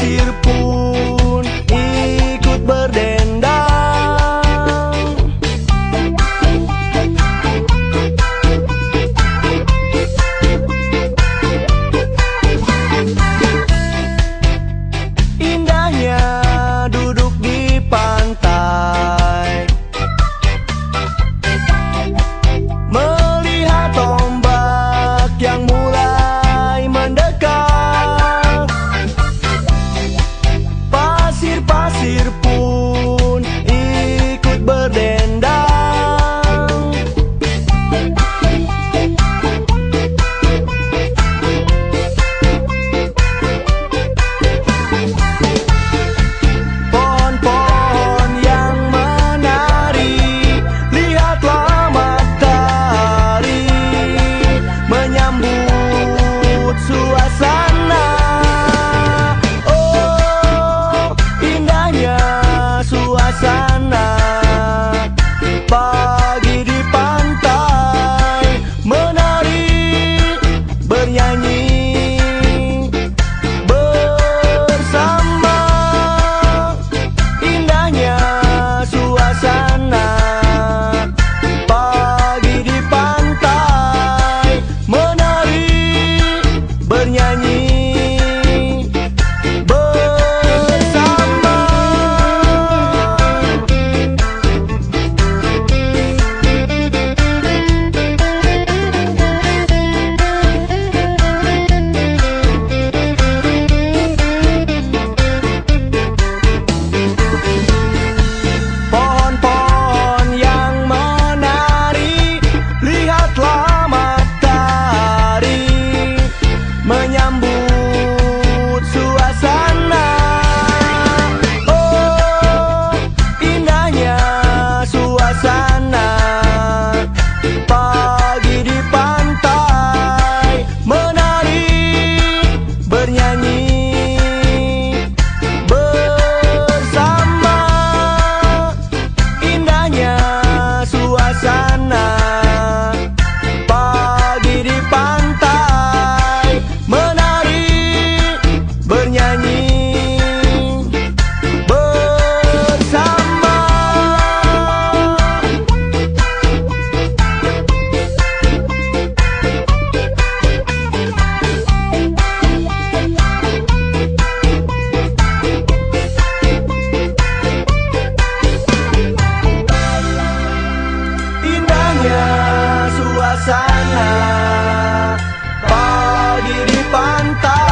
decir cantare